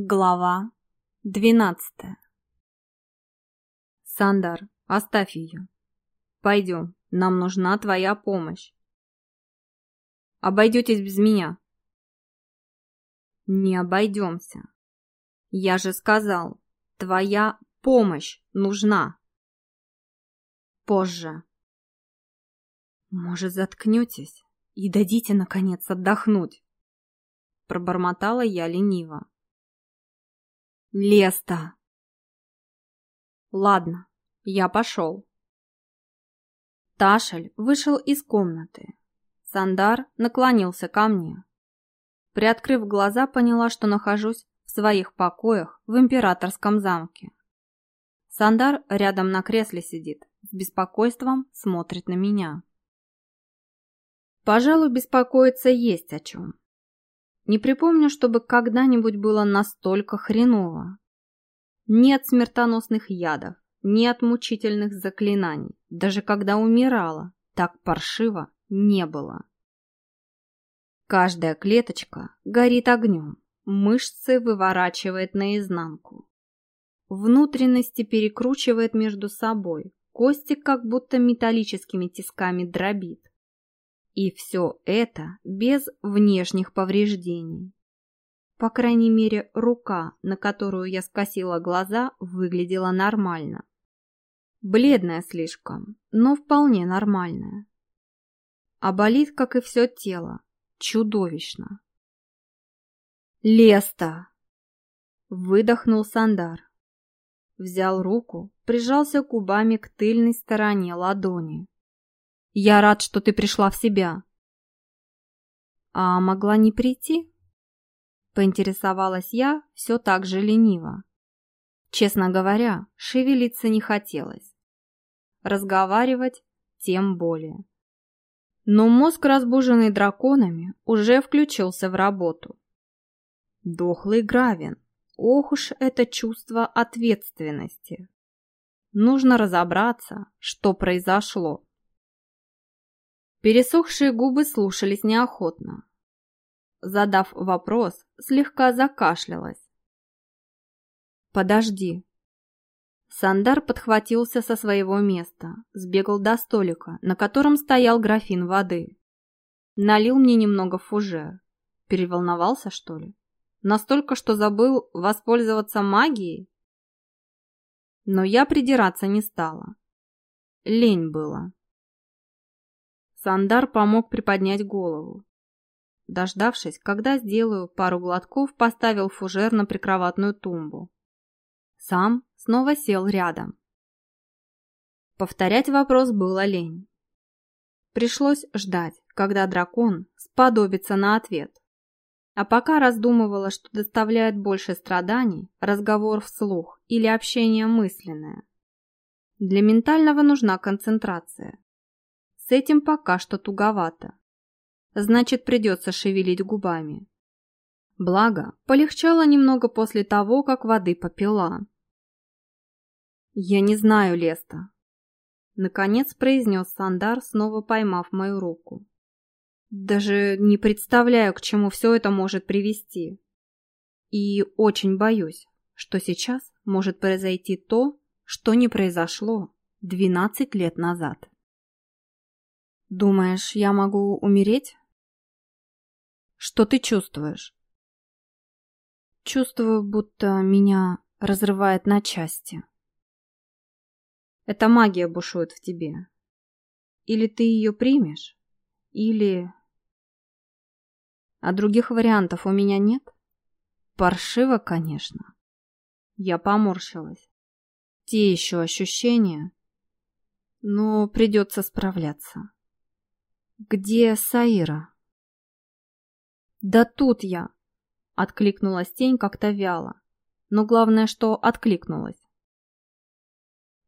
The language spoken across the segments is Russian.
Глава двенадцатая Сандар, оставь ее. Пойдем, нам нужна твоя помощь. Обойдетесь без меня. Не обойдемся. Я же сказал, твоя помощь нужна. Позже. Может, заткнетесь и дадите, наконец, отдохнуть? Пробормотала я лениво. Леста. Ладно, я пошел. Ташель вышел из комнаты. Сандар наклонился ко мне. Приоткрыв глаза, поняла, что нахожусь в своих покоях в императорском замке. Сандар рядом на кресле сидит, с беспокойством смотрит на меня. Пожалуй, беспокоиться есть о чем. Не припомню, чтобы когда-нибудь было настолько хреново. Нет смертоносных ядов, нет мучительных заклинаний. Даже когда умирала, так паршиво не было. Каждая клеточка горит огнем, мышцы выворачивает наизнанку. Внутренности перекручивает между собой, кости как будто металлическими тисками дробит. И все это без внешних повреждений. По крайней мере, рука, на которую я скосила глаза, выглядела нормально. Бледная слишком, но вполне нормальная. А болит, как и все тело, чудовищно. «Леста!» — выдохнул Сандар. Взял руку, прижался губами к тыльной стороне ладони. Я рад, что ты пришла в себя. А могла не прийти? Поинтересовалась я все так же лениво. Честно говоря, шевелиться не хотелось. Разговаривать тем более. Но мозг, разбуженный драконами, уже включился в работу. Дохлый Гравин. Ох уж это чувство ответственности. Нужно разобраться, что произошло. Пересохшие губы слушались неохотно. Задав вопрос, слегка закашлялась. «Подожди». Сандар подхватился со своего места, сбегал до столика, на котором стоял графин воды. Налил мне немного в фужер. Переволновался, что ли? Настолько, что забыл воспользоваться магией? Но я придираться не стала. Лень было. Сандар помог приподнять голову. Дождавшись, когда сделаю пару глотков, поставил фужер на прикроватную тумбу. Сам снова сел рядом. Повторять вопрос было лень. Пришлось ждать, когда дракон сподобится на ответ. А пока раздумывала, что доставляет больше страданий, разговор вслух или общение мысленное. Для ментального нужна концентрация. С этим пока что туговато. Значит, придется шевелить губами. Благо, полегчало немного после того, как воды попила. «Я не знаю, Леста», — наконец произнес Сандар, снова поймав мою руку. «Даже не представляю, к чему все это может привести. И очень боюсь, что сейчас может произойти то, что не произошло двенадцать лет назад». Думаешь, я могу умереть? Что ты чувствуешь? Чувствую, будто меня разрывает на части. Эта магия бушует в тебе. Или ты ее примешь, или... А других вариантов у меня нет? Паршиво, конечно. Я поморщилась. Те еще ощущения, но придется справляться. «Где Саира?» «Да тут я!» — откликнулась тень как-то вяло. Но главное, что откликнулась.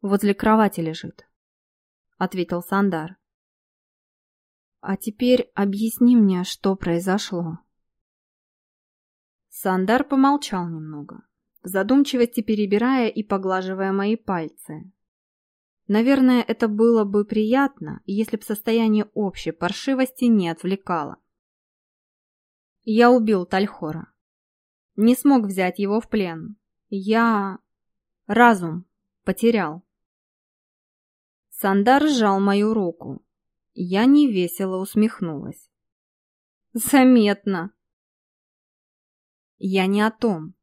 «Возле кровати лежит», — ответил Сандар. «А теперь объясни мне, что произошло». Сандар помолчал немного, в задумчивости перебирая и поглаживая мои пальцы, Наверное, это было бы приятно, если б состояние общей паршивости не отвлекало. Я убил Тальхора. Не смог взять его в плен. Я... разум потерял. Сандар сжал мою руку. Я невесело усмехнулась. Заметно. Я не о том.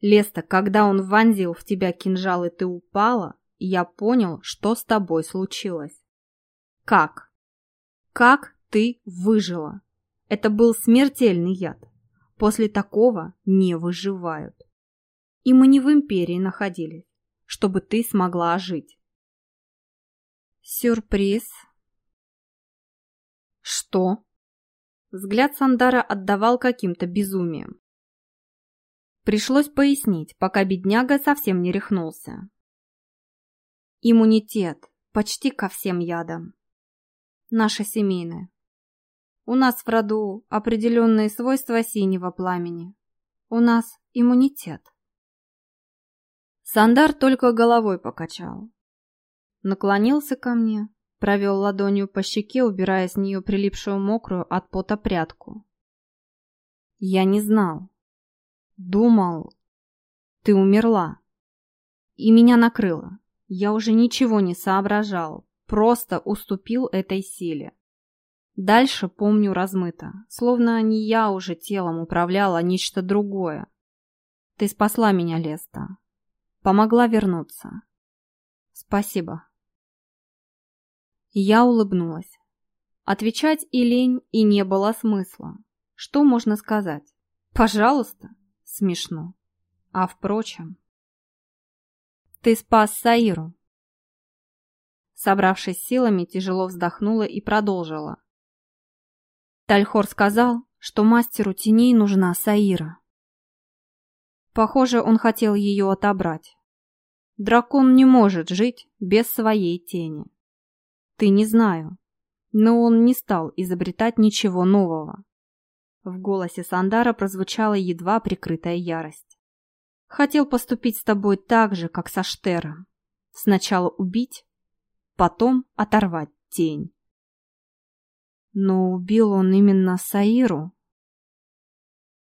Леста, когда он вонзил в тебя кинжал и ты упала, я понял, что с тобой случилось. Как? Как ты выжила? Это был смертельный яд. После такого не выживают. И мы не в империи находились, чтобы ты смогла жить. Сюрприз. Что? Взгляд Сандара отдавал каким-то безумием. Пришлось пояснить, пока бедняга совсем не рехнулся. Иммунитет почти ко всем ядам. Наше семейное. У нас в роду определенные свойства синего пламени. У нас иммунитет. Сандар только головой покачал. Наклонился ко мне, провел ладонью по щеке, убирая с нее прилипшую мокрую от пота прядку. Я не знал. Думал, ты умерла. И меня накрыло. Я уже ничего не соображал, просто уступил этой силе. Дальше помню размыто, словно не я уже телом управляла, а нечто другое. Ты спасла меня, Леста. Помогла вернуться. Спасибо. Я улыбнулась. Отвечать и лень, и не было смысла. Что можно сказать? Пожалуйста. Смешно. А впрочем... Ты спас Саиру. Собравшись силами, тяжело вздохнула и продолжила. Тальхор сказал, что мастеру теней нужна Саира. Похоже, он хотел ее отобрать. Дракон не может жить без своей тени. Ты не знаю, но он не стал изобретать ничего нового. В голосе Сандара прозвучала едва прикрытая ярость. Хотел поступить с тобой так же, как со Штером. Сначала убить, потом оторвать тень. Но убил он именно Саиру.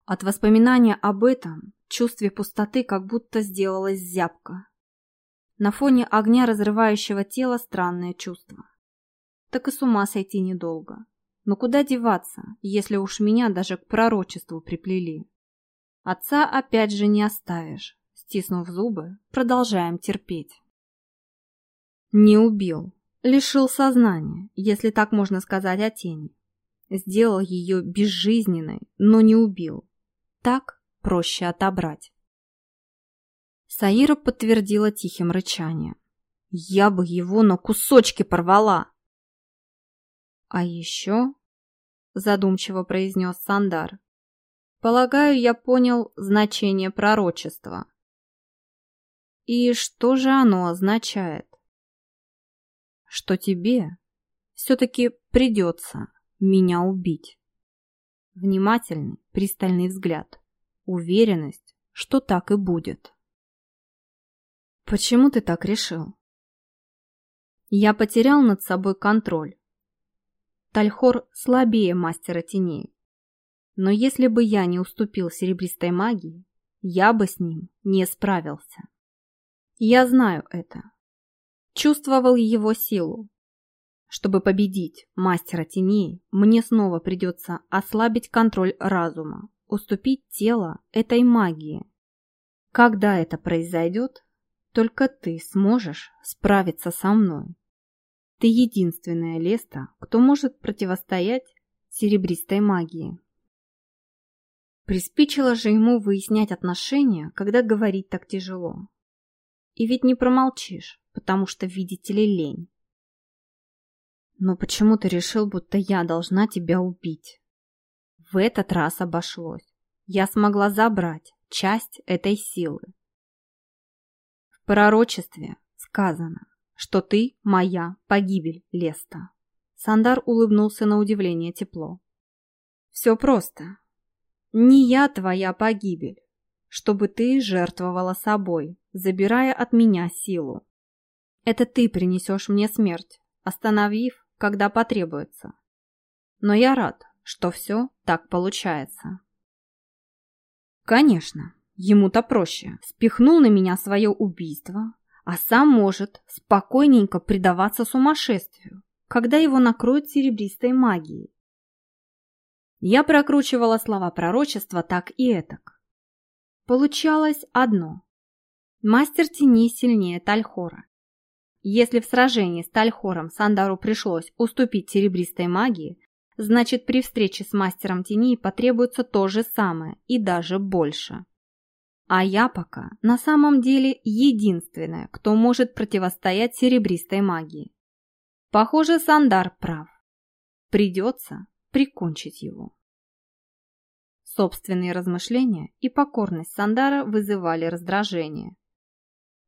От воспоминания об этом чувстве пустоты как будто сделалась зябка. На фоне огня разрывающего тела странное чувство. Так и с ума сойти недолго. Но куда деваться, если уж меня даже к пророчеству приплели? Отца опять же не оставишь. Стиснув зубы, продолжаем терпеть. Не убил, Лишил сознания, если так можно сказать о тени. Сделал ее безжизненной, но не убил. Так проще отобрать. Саира подтвердила тихим рычанием. Я бы его на кусочки порвала. А еще, задумчиво произнес Сандар, полагаю, я понял значение пророчества. И что же оно означает? что тебе все-таки придется меня убить. Внимательный, пристальный взгляд. Уверенность, что так и будет. Почему ты так решил? Я потерял над собой контроль. Тальхор слабее мастера теней. Но если бы я не уступил серебристой магии, я бы с ним не справился. Я знаю это чувствовал его силу. Чтобы победить мастера теней, мне снова придется ослабить контроль разума, уступить тело этой магии. Когда это произойдет, только ты сможешь справиться со мной. Ты единственная Леста, кто может противостоять серебристой магии. Приспичило же ему выяснять отношения, когда говорить так тяжело. И ведь не промолчишь потому что, видите ли, лень. Но почему ты решил, будто я должна тебя убить? В этот раз обошлось. Я смогла забрать часть этой силы. В пророчестве сказано, что ты моя погибель, Леста. Сандар улыбнулся на удивление тепло. Все просто. Не я твоя погибель, чтобы ты жертвовала собой, забирая от меня силу. Это ты принесешь мне смерть, остановив, когда потребуется. Но я рад, что все так получается. Конечно, ему-то проще. Спихнул на меня свое убийство, а сам может спокойненько предаваться сумасшествию, когда его накроют серебристой магией. Я прокручивала слова пророчества так и этак. Получалось одно. Мастер теней сильнее Тальхора. Если в сражении с Тальхором Сандару пришлось уступить серебристой магии, значит при встрече с мастером теней потребуется то же самое и даже больше. А я пока на самом деле единственная, кто может противостоять серебристой магии. Похоже, Сандар прав. Придется прикончить его. Собственные размышления и покорность Сандара вызывали раздражение.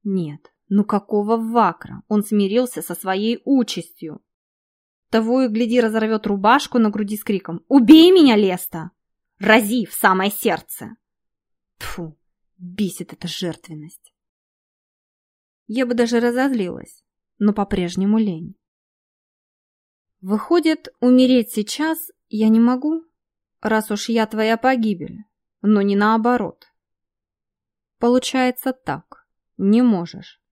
Нет, ну какого вакра? Он смирился со своей участью. Того и гляди разорвет рубашку на груди с криком «Убей меня, Леста! Рази в самое сердце!» Тфу, бесит эта жертвенность. Я бы даже разозлилась, но по-прежнему лень. Выходит, умереть сейчас я не могу, раз уж я твоя погибель, но не наоборот. Получается так, не можешь.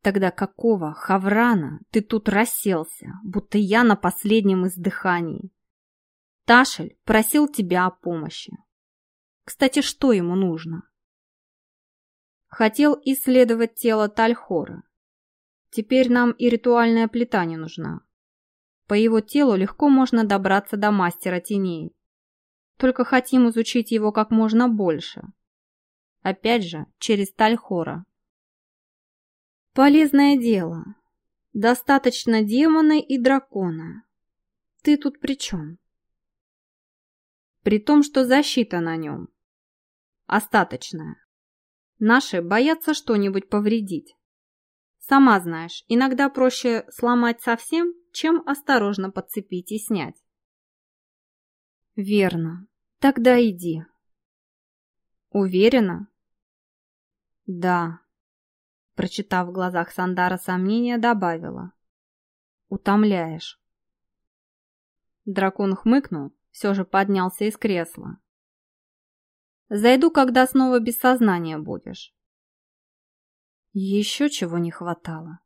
Тогда какого хаврана ты тут расселся, будто я на последнем издыхании? Ташель просил тебя о помощи. Кстати, что ему нужно? Хотел исследовать тело Тальхора. Теперь нам и ритуальная плита не нужна. По его телу легко можно добраться до мастера теней. Только хотим изучить его как можно больше. Опять же, через Тальхора. Полезное дело. Достаточно демона и дракона. Ты тут при чем? При том, что защита на нем. Остаточная. Наши боятся что-нибудь повредить. Сама знаешь, иногда проще сломать совсем, чем осторожно подцепить и снять. Верно. Тогда иди. Уверена? Да. Прочитав в глазах Сандара сомнения, добавила. Утомляешь. Дракон хмыкнул, все же поднялся из кресла. Зайду, когда снова без сознания будешь. Еще чего не хватало.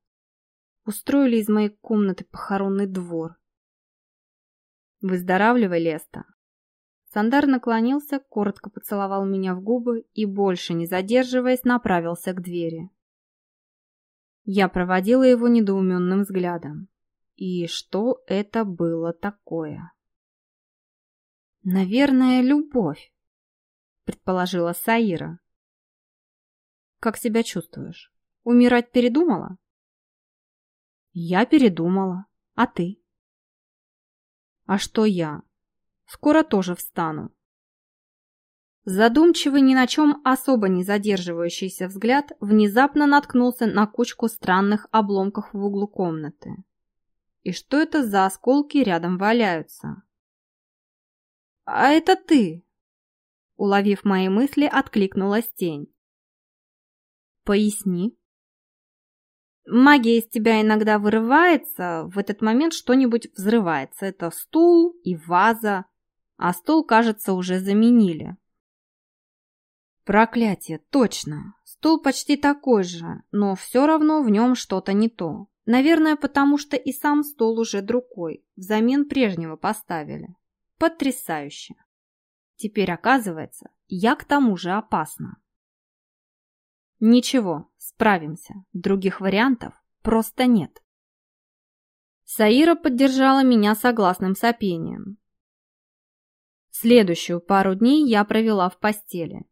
Устроили из моей комнаты похоронный двор. Выздоравливай, Леста. Сандар наклонился, коротко поцеловал меня в губы и, больше не задерживаясь, направился к двери. Я проводила его недоуменным взглядом. И что это было такое? «Наверное, любовь», — предположила Саира. «Как себя чувствуешь? Умирать передумала?» Я передумала. А ты? А что я? Скоро тоже встану. Задумчивый, ни на чем особо не задерживающийся взгляд внезапно наткнулся на кучку странных обломков в углу комнаты. И что это за осколки рядом валяются? «А это ты!» Уловив мои мысли, откликнулась тень. «Поясни», Магия из тебя иногда вырывается, в этот момент что-нибудь взрывается. Это стул и ваза, а стол, кажется, уже заменили. Проклятие, точно. Стул почти такой же, но все равно в нем что-то не то. Наверное, потому что и сам стол уже другой, взамен прежнего поставили. Потрясающе. Теперь, оказывается, я к тому же опасна. Ничего, справимся. Других вариантов просто нет. Саира поддержала меня согласным сопением. Следующую пару дней я провела в постели.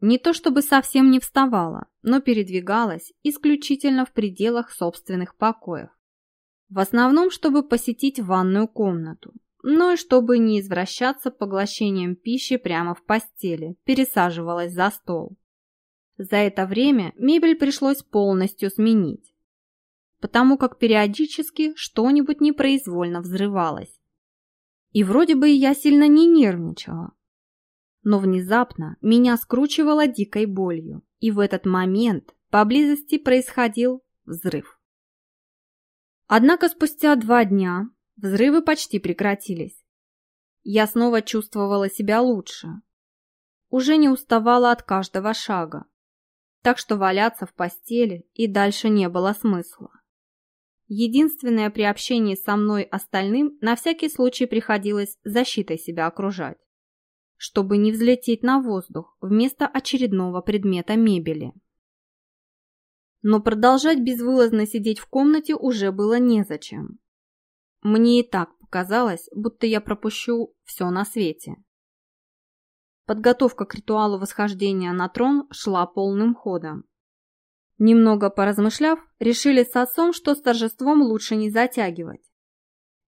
Не то чтобы совсем не вставала, но передвигалась исключительно в пределах собственных покоев. В основном, чтобы посетить ванную комнату, но и чтобы не извращаться поглощением пищи прямо в постели, пересаживалась за стол. За это время мебель пришлось полностью сменить, потому как периодически что-нибудь непроизвольно взрывалось. И вроде бы я сильно не нервничала. Но внезапно меня скручивало дикой болью, и в этот момент поблизости происходил взрыв. Однако спустя два дня взрывы почти прекратились. Я снова чувствовала себя лучше, уже не уставала от каждого шага, так что валяться в постели и дальше не было смысла. Единственное при общении со мной остальным на всякий случай приходилось защитой себя окружать, чтобы не взлететь на воздух вместо очередного предмета мебели. Но продолжать безвылазно сидеть в комнате уже было незачем. Мне и так показалось, будто я пропущу все на свете. Подготовка к ритуалу восхождения на трон шла полным ходом. Немного поразмышляв, решили с отцом, что с торжеством лучше не затягивать.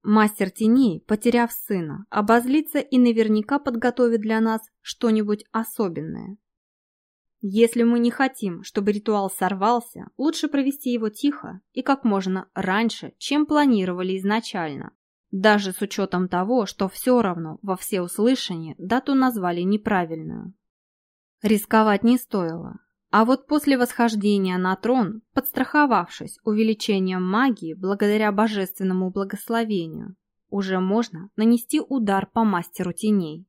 Мастер теней, потеряв сына, обозлится и наверняка подготовит для нас что-нибудь особенное. Если мы не хотим, чтобы ритуал сорвался, лучше провести его тихо и как можно раньше, чем планировали изначально. Даже с учетом того, что все равно во всеуслышание дату назвали неправильную. Рисковать не стоило. А вот после восхождения на трон, подстраховавшись увеличением магии благодаря божественному благословению, уже можно нанести удар по мастеру теней.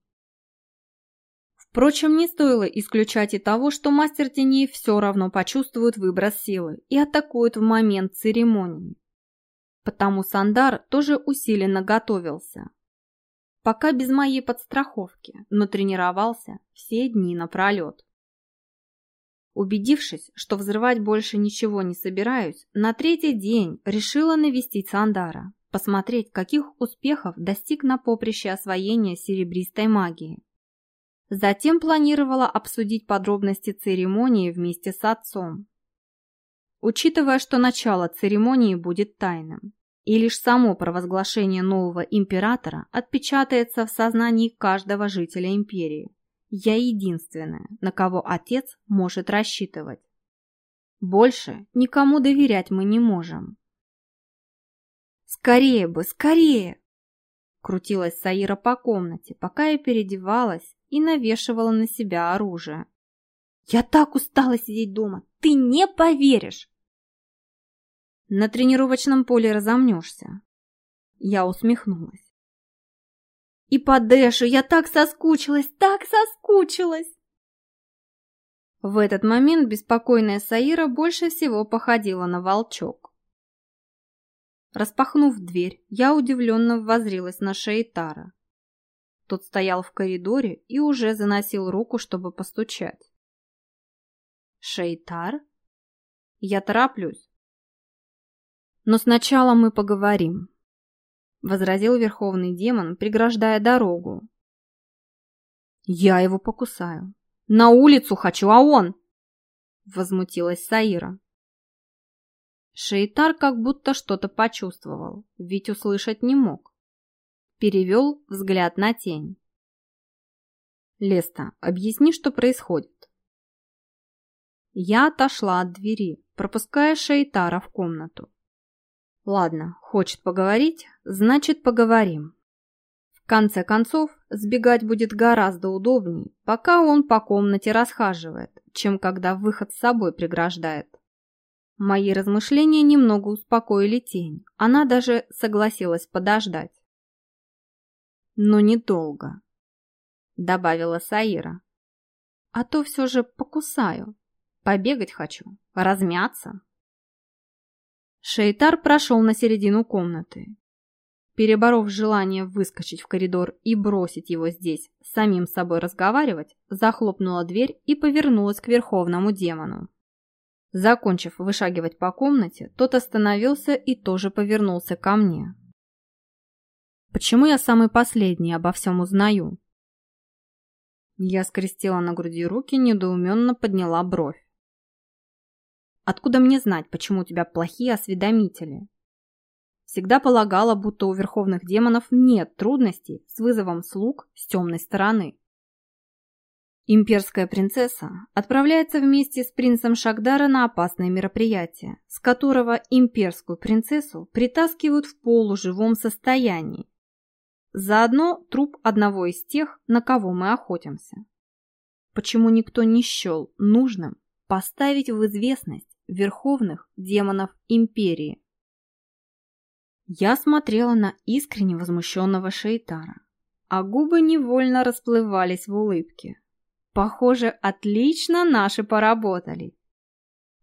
Впрочем, не стоило исключать и того, что мастер теней все равно почувствует выброс силы и атакует в момент церемонии. Потому Сандар тоже усиленно готовился. Пока без моей подстраховки, но тренировался все дни напролет. Убедившись, что взрывать больше ничего не собираюсь, на третий день решила навестить Сандара, посмотреть, каких успехов достиг на поприще освоения серебристой магии. Затем планировала обсудить подробности церемонии вместе с отцом. Учитывая, что начало церемонии будет тайным, и лишь само провозглашение нового императора отпечатается в сознании каждого жителя империи, я единственная, на кого отец может рассчитывать. Больше никому доверять мы не можем. «Скорее бы, скорее!» Крутилась Саира по комнате, пока я переодевалась и навешивала на себя оружие. «Я так устала сидеть дома! Ты не поверишь!» «На тренировочном поле разомнешься!» Я усмехнулась. И по Дэшу я так соскучилась, так соскучилась. В этот момент беспокойная Саира больше всего походила на волчок. Распахнув дверь, я удивленно возрилась на Шейтара. Тот стоял в коридоре и уже заносил руку, чтобы постучать. «Шейтар?» «Я тороплюсь. Но сначала мы поговорим» возразил верховный демон, преграждая дорогу. «Я его покусаю. На улицу хочу, а он...» Возмутилась Саира. Шейтар как будто что-то почувствовал, ведь услышать не мог. Перевел взгляд на тень. «Леста, объясни, что происходит». Я отошла от двери, пропуская Шейтара в комнату. Ладно, хочет поговорить, значит поговорим. В конце концов, сбегать будет гораздо удобней, пока он по комнате расхаживает, чем когда выход с собой преграждает. Мои размышления немного успокоили тень, она даже согласилась подождать. «Но недолго», — добавила Саира. «А то все же покусаю. Побегать хочу, размяться». Шейтар прошел на середину комнаты. Переборов желание выскочить в коридор и бросить его здесь, самим собой разговаривать, захлопнула дверь и повернулась к верховному демону. Закончив вышагивать по комнате, тот остановился и тоже повернулся ко мне. «Почему я самый последний обо всем узнаю?» Я скрестила на груди руки, недоуменно подняла бровь. Откуда мне знать, почему у тебя плохие осведомители? Всегда полагала, будто у верховных демонов нет трудностей с вызовом слуг с темной стороны. Имперская принцесса отправляется вместе с принцем Шагдара на опасное мероприятие, с которого имперскую принцессу притаскивают в полуживом состоянии. Заодно труп одного из тех, на кого мы охотимся. Почему никто не счел нужным поставить в известность верховных демонов империи. Я смотрела на искренне возмущенного Шейтара, а губы невольно расплывались в улыбке. Похоже, отлично наши поработали.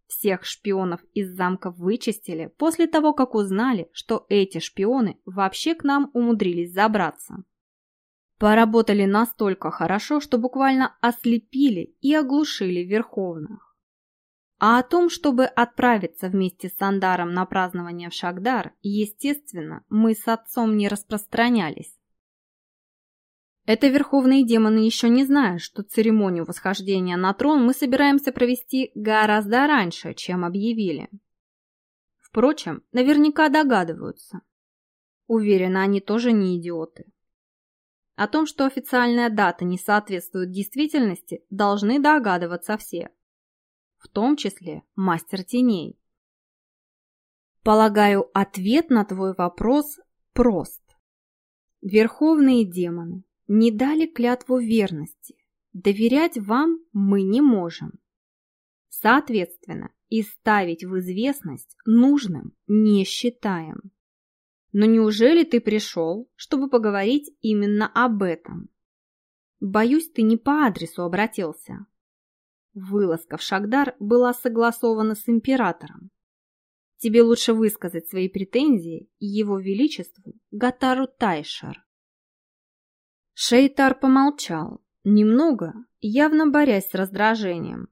Всех шпионов из замка вычистили после того, как узнали, что эти шпионы вообще к нам умудрились забраться. Поработали настолько хорошо, что буквально ослепили и оглушили Верховных. А о том, чтобы отправиться вместе с Андаром на празднование в Шагдар, естественно, мы с отцом не распространялись. Это верховные демоны еще не знают, что церемонию восхождения на трон мы собираемся провести гораздо раньше, чем объявили. Впрочем, наверняка догадываются. Уверена, они тоже не идиоты. О том, что официальная дата не соответствует действительности, должны догадываться все. В том числе мастер теней. Полагаю, ответ на твой вопрос прост. Верховные демоны не дали клятву верности. Доверять вам мы не можем. Соответственно, и ставить в известность нужным не считаем. Но неужели ты пришел, чтобы поговорить именно об этом? Боюсь, ты не по адресу обратился. Вылазка в Шагдар была согласована с императором. Тебе лучше высказать свои претензии его величеству Гатару Тайшер. Шейтар помолчал, немного, явно борясь с раздражением.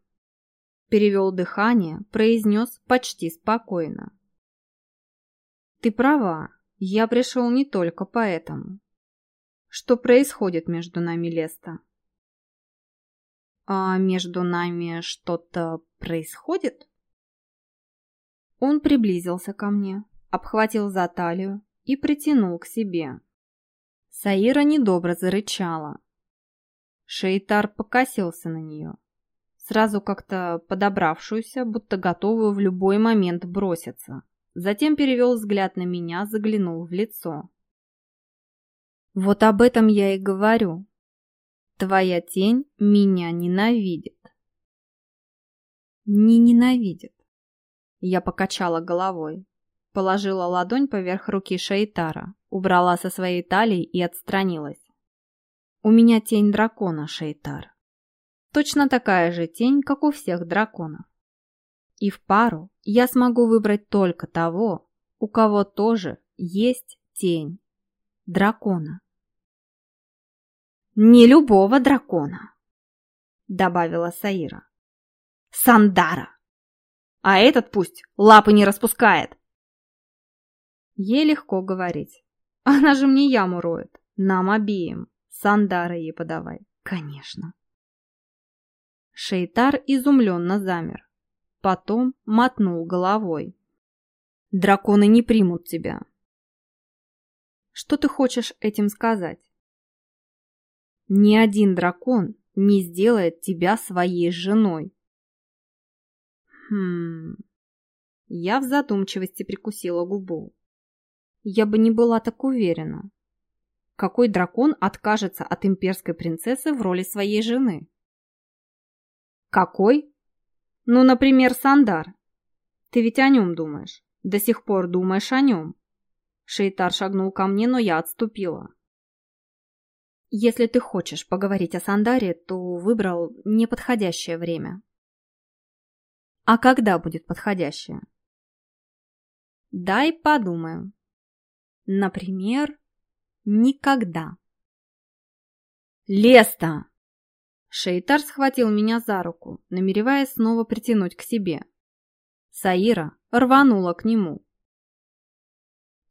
Перевел дыхание, произнес почти спокойно. «Ты права, я пришел не только поэтому. Что происходит между нами, Леста?» «А между нами что-то происходит?» Он приблизился ко мне, обхватил за талию и притянул к себе. Саира недобро зарычала. Шейтар покосился на нее, сразу как-то подобравшуюся, будто готовую в любой момент броситься. Затем перевел взгляд на меня, заглянул в лицо. «Вот об этом я и говорю. Твоя тень меня ненавидит». «Не ненавидит». Я покачала головой, положила ладонь поверх руки Шейтара, Убрала со своей талии и отстранилась. У меня тень дракона, Шейтар. Точно такая же тень, как у всех драконов. И в пару я смогу выбрать только того, у кого тоже есть тень дракона. «Не любого дракона», — добавила Саира. «Сандара! А этот пусть лапы не распускает!» Ей легко говорить. Она же мне яму роет. Нам обеим. Сандара ей подавай. Конечно. Шейтар изумленно замер. Потом мотнул головой. Драконы не примут тебя. Что ты хочешь этим сказать? Ни один дракон не сделает тебя своей женой. Хм... Я в задумчивости прикусила губу я бы не была так уверена. Какой дракон откажется от имперской принцессы в роли своей жены? Какой? Ну, например, Сандар. Ты ведь о нем думаешь. До сих пор думаешь о нем. Шейтар шагнул ко мне, но я отступила. Если ты хочешь поговорить о Сандаре, то выбрал неподходящее время. А когда будет подходящее? Дай подумаю. Например, никогда. «Леста!» Шейтар схватил меня за руку, намереваясь снова притянуть к себе. Саира рванула к нему.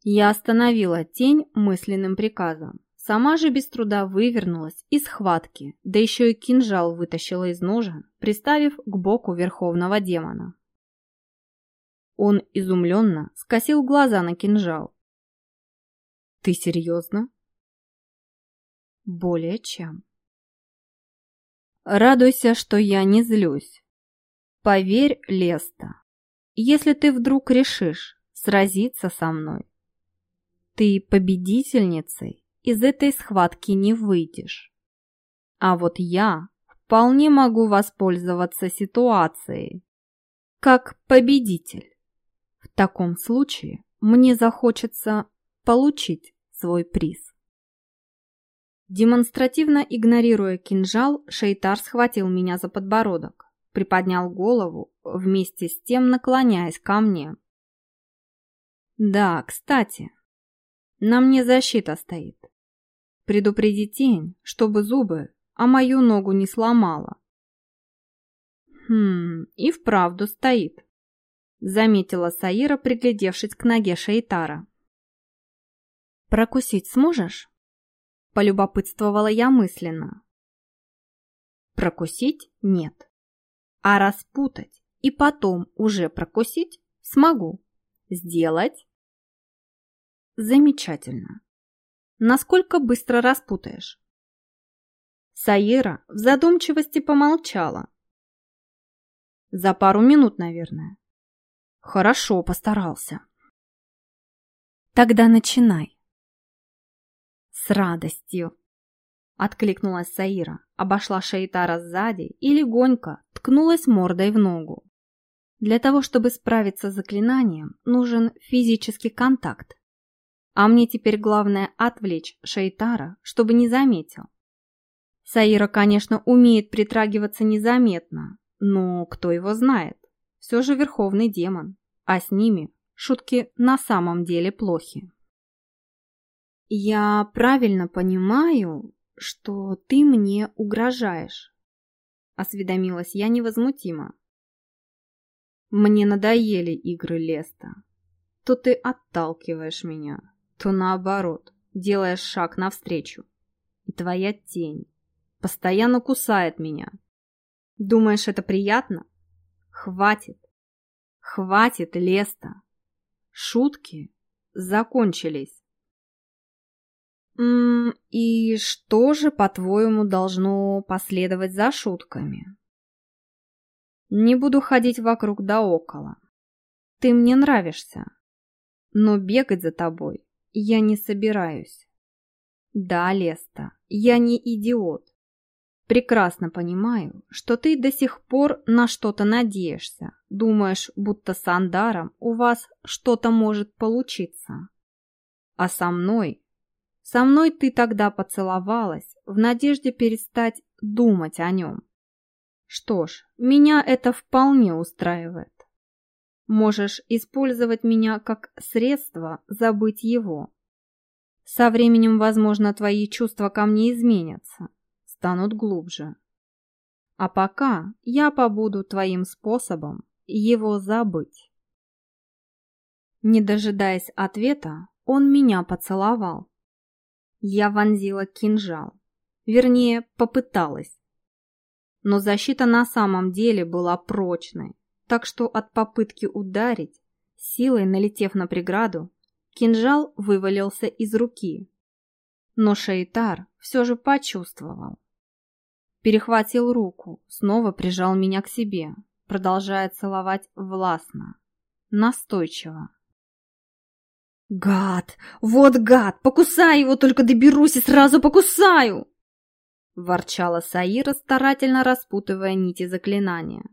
Я остановила тень мысленным приказом. Сама же без труда вывернулась из схватки, да еще и кинжал вытащила из ножен, приставив к боку верховного демона. Он изумленно скосил глаза на кинжал, ты серьезно? Более чем. Радуйся, что я не злюсь. Поверь, Леста, если ты вдруг решишь сразиться со мной, ты победительницей из этой схватки не выйдешь. А вот я вполне могу воспользоваться ситуацией как победитель. В таком случае мне захочется получить свой приз. Демонстративно игнорируя кинжал, Шейтар схватил меня за подбородок, приподнял голову, вместе с тем наклоняясь ко мне. «Да, кстати, на мне защита стоит. Предупреди тень, чтобы зубы, а мою ногу не сломала». «Хм, и вправду стоит», — заметила Саира, приглядевшись к ноге Шейтара. «Прокусить сможешь?» Полюбопытствовала я мысленно. Прокусить – нет. А распутать и потом уже прокусить смогу. Сделать? Замечательно. Насколько быстро распутаешь? Саира в задумчивости помолчала. За пару минут, наверное. Хорошо, постарался. Тогда начинай. «С радостью!» Откликнулась Саира, обошла Шейтара сзади и легонько ткнулась мордой в ногу. Для того, чтобы справиться с заклинанием, нужен физический контакт. А мне теперь главное отвлечь Шейтара, чтобы не заметил. Саира, конечно, умеет притрагиваться незаметно, но кто его знает? Все же верховный демон, а с ними шутки на самом деле плохи. «Я правильно понимаю, что ты мне угрожаешь?» Осведомилась я невозмутимо. «Мне надоели игры Леста. То ты отталкиваешь меня, то наоборот, делаешь шаг навстречу. И твоя тень постоянно кусает меня. Думаешь, это приятно? Хватит. Хватит, Леста. Шутки закончились. «И что же, по-твоему, должно последовать за шутками?» «Не буду ходить вокруг да около. Ты мне нравишься, но бегать за тобой я не собираюсь. Да, Леста, я не идиот. Прекрасно понимаю, что ты до сих пор на что-то надеешься, думаешь, будто с Андаром у вас что-то может получиться. А со мной со мной ты тогда поцеловалась, в надежде перестать думать о нем. Что ж, меня это вполне устраивает. Можешь использовать меня как средство забыть его. Со временем, возможно, твои чувства ко мне изменятся, станут глубже. А пока я побуду твоим способом его забыть. Не дожидаясь ответа, он меня поцеловал. Я вонзила кинжал. Вернее, попыталась. Но защита на самом деле была прочной, так что от попытки ударить, силой налетев на преграду, кинжал вывалился из руки. Но Шейтар все же почувствовал. Перехватил руку, снова прижал меня к себе, продолжая целовать властно, настойчиво. «Гад! Вот гад! Покусай его, только доберусь и сразу покусаю!» Ворчала Саира, старательно распутывая нити заклинания.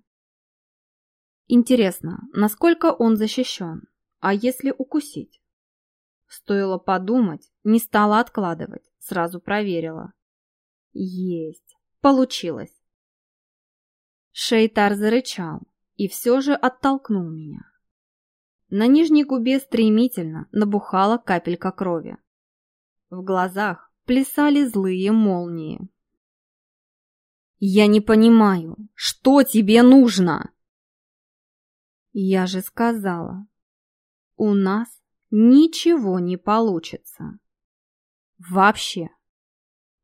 Интересно, насколько он защищен? А если укусить? Стоило подумать, не стала откладывать, сразу проверила. Есть, получилось. Шейтар зарычал и все же оттолкнул меня. На нижней губе стремительно набухала капелька крови. В глазах плясали злые молнии. «Я не понимаю, что тебе нужно?» «Я же сказала, у нас ничего не получится. Вообще.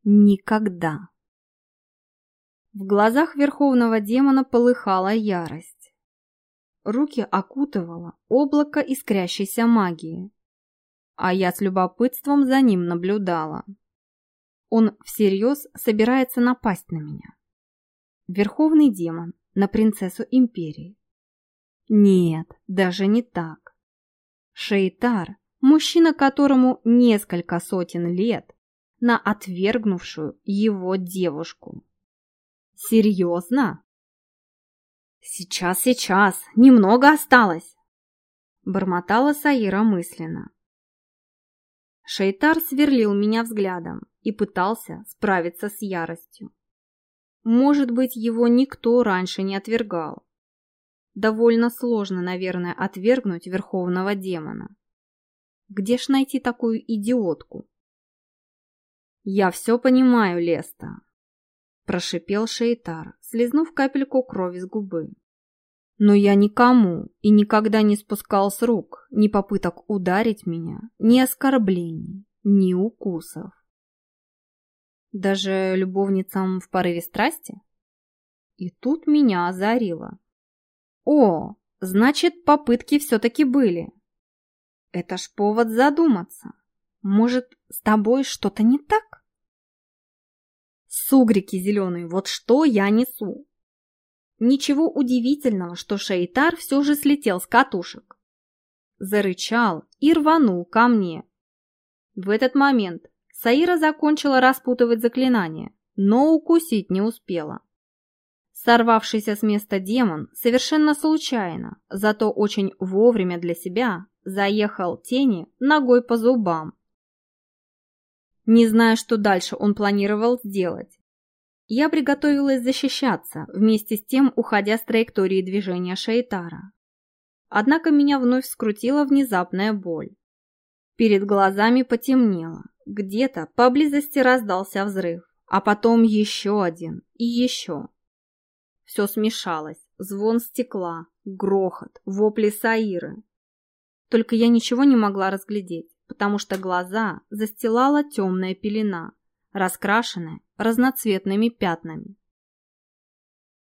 Никогда». В глазах верховного демона полыхала ярость. Руки окутывало облако искрящейся магии, а я с любопытством за ним наблюдала. Он всерьез собирается напасть на меня. Верховный демон на принцессу империи. Нет, даже не так. Шейтар, мужчина которому несколько сотен лет, на отвергнувшую его девушку. Серьезно? «Сейчас, сейчас, немного осталось!» Бормотала Саира мысленно. Шейтар сверлил меня взглядом и пытался справиться с яростью. Может быть, его никто раньше не отвергал. Довольно сложно, наверное, отвергнуть верховного демона. Где ж найти такую идиотку? «Я все понимаю, Леста», – прошипел Шейтар, слезнув капельку крови с губы. «Но я никому и никогда не спускал с рук ни попыток ударить меня, ни оскорблений, ни укусов. Даже любовницам в порыве страсти?» И тут меня озарило. «О, значит, попытки все-таки были. Это ж повод задуматься. Может, с тобой что-то не так? Сугрики зеленые, вот что я несу. Ничего удивительного, что Шейтар все же слетел с катушек. Зарычал и рванул ко мне. В этот момент Саира закончила распутывать заклинание, но укусить не успела. Сорвавшийся с места демон совершенно случайно, зато очень вовремя для себя, заехал тени ногой по зубам не зная, что дальше он планировал сделать. Я приготовилась защищаться, вместе с тем уходя с траектории движения Шейтара. Однако меня вновь скрутила внезапная боль. Перед глазами потемнело, где-то поблизости раздался взрыв, а потом еще один и еще. Все смешалось, звон стекла, грохот, вопли Саиры. Только я ничего не могла разглядеть потому что глаза застилала темная пелена, раскрашенная разноцветными пятнами.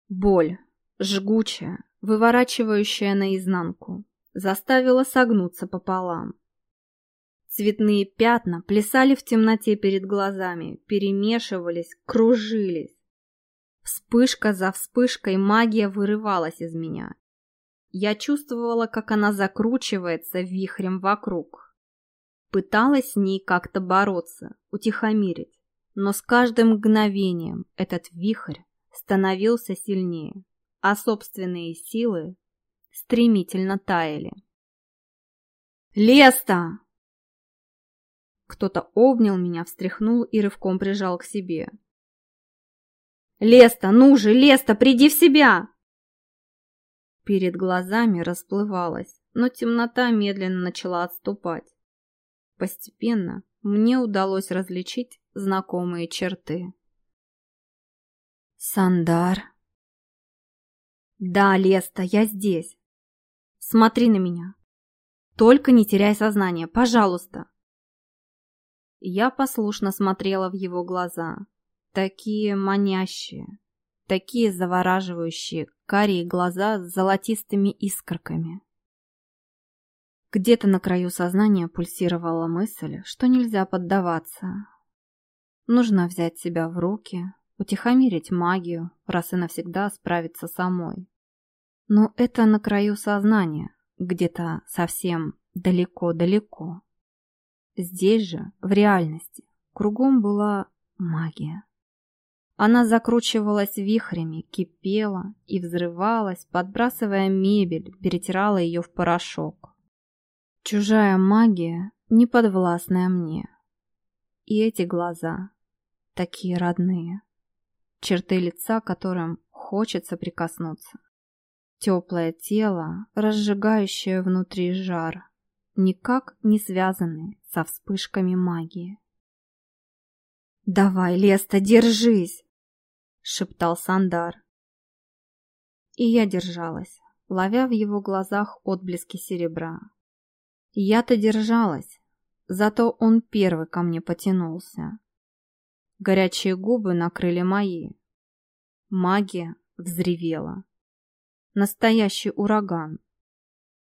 Боль, жгучая, выворачивающая наизнанку, заставила согнуться пополам. Цветные пятна плясали в темноте перед глазами, перемешивались, кружились. Вспышка за вспышкой магия вырывалась из меня. Я чувствовала, как она закручивается вихрем вокруг. Пыталась с ней как-то бороться, утихомирить, но с каждым мгновением этот вихрь становился сильнее, а собственные силы стремительно таяли. «Леста!» Кто-то обнял меня, встряхнул и рывком прижал к себе. «Леста, ну же, Леста, приди в себя!» Перед глазами расплывалась, но темнота медленно начала отступать. Постепенно мне удалось различить знакомые черты. Сандар. Да, Леста, я здесь. Смотри на меня. Только не теряй сознание, пожалуйста. Я послушно смотрела в его глаза. Такие манящие, такие завораживающие, карие глаза с золотистыми искорками. Где-то на краю сознания пульсировала мысль, что нельзя поддаваться. Нужно взять себя в руки, утихомирить магию, раз и навсегда справиться самой. Но это на краю сознания, где-то совсем далеко-далеко. Здесь же, в реальности, кругом была магия. Она закручивалась вихрями, кипела и взрывалась, подбрасывая мебель, перетирала ее в порошок. Чужая магия, не подвластная мне. И эти глаза, такие родные, черты лица которым хочется прикоснуться. Теплое тело, разжигающее внутри жар, никак не связаны со вспышками магии. «Давай, Леста, держись!» — шептал Сандар. И я держалась, ловя в его глазах отблески серебра. Я-то держалась, зато он первый ко мне потянулся. Горячие губы накрыли мои. Магия взревела. Настоящий ураган.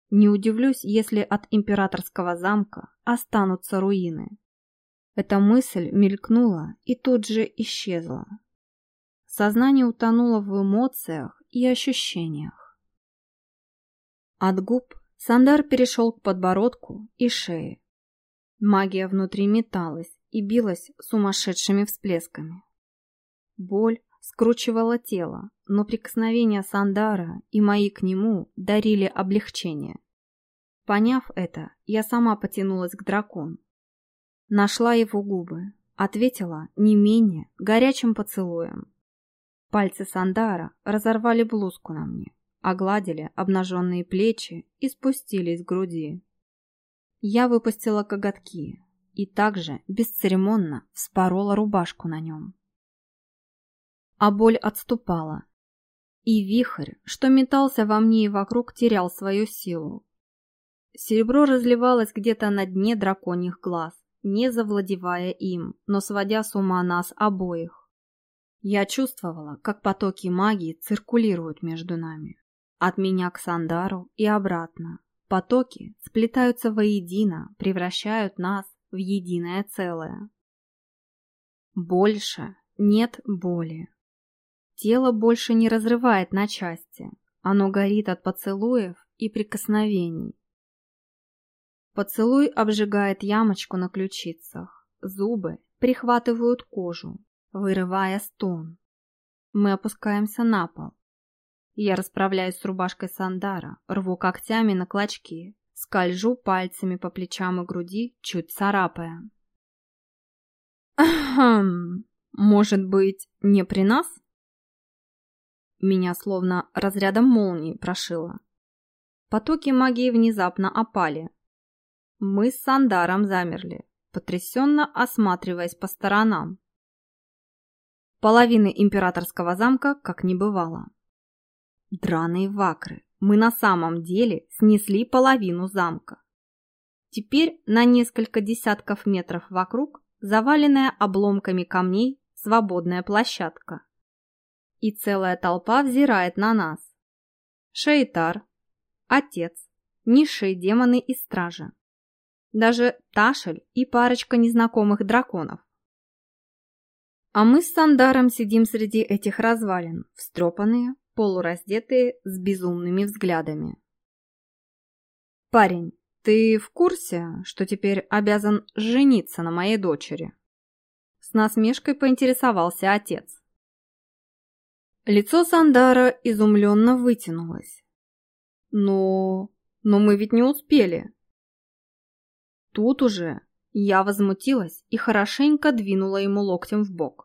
Не удивлюсь, если от императорского замка останутся руины. Эта мысль мелькнула и тут же исчезла. Сознание утонуло в эмоциях и ощущениях. От губ Сандар перешел к подбородку и шее. Магия внутри металась и билась сумасшедшими всплесками. Боль скручивала тело, но прикосновения Сандара и мои к нему дарили облегчение. Поняв это, я сама потянулась к дракону. Нашла его губы, ответила не менее горячим поцелуем. Пальцы Сандара разорвали блузку на мне, огладили обнаженные плечи и спустились к груди. Я выпустила коготки и также бесцеремонно вспорола рубашку на нем. А боль отступала, и вихрь, что метался во мне и вокруг, терял свою силу. Серебро разливалось где-то на дне драконьих глаз, не завладевая им, но сводя с ума нас обоих. Я чувствовала, как потоки магии циркулируют между нами. От меня к Сандару и обратно. Потоки сплетаются воедино, превращают нас в единое целое. Больше нет боли. Тело больше не разрывает на части. Оно горит от поцелуев и прикосновений. Поцелуй обжигает ямочку на ключицах. Зубы прихватывают кожу, вырывая стон. Мы опускаемся на пол. Я расправляюсь с рубашкой Сандара, рву когтями на клочки, скольжу пальцами по плечам и груди, чуть царапая. «Ахм, может быть, не при нас?» Меня словно разрядом молнии прошило. Потоки магии внезапно опали, мы с Сандаром замерли, потрясенно осматриваясь по сторонам. Половины императорского замка как не бывало. Драные вакры, мы на самом деле снесли половину замка. Теперь на несколько десятков метров вокруг заваленная обломками камней свободная площадка. И целая толпа взирает на нас. Шейтар, отец, низшие демоны и стражи даже Ташель и парочка незнакомых драконов. А мы с Сандаром сидим среди этих развалин, встрепанные, полураздетые, с безумными взглядами. «Парень, ты в курсе, что теперь обязан жениться на моей дочери?» С насмешкой поинтересовался отец. Лицо Сандара изумленно вытянулось. «Но... но мы ведь не успели!» Тут уже я возмутилась и хорошенько двинула ему локтем в бок.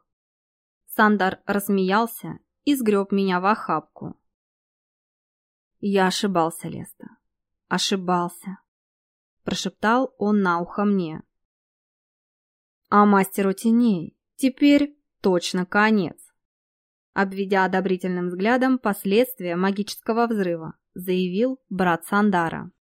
Сандар рассмеялся и сгреб меня в охапку. Я ошибался, Леста. Ошибался. Прошептал он на ухо мне. А мастеру теней теперь точно конец. Обведя одобрительным взглядом последствия магического взрыва, заявил брат Сандара.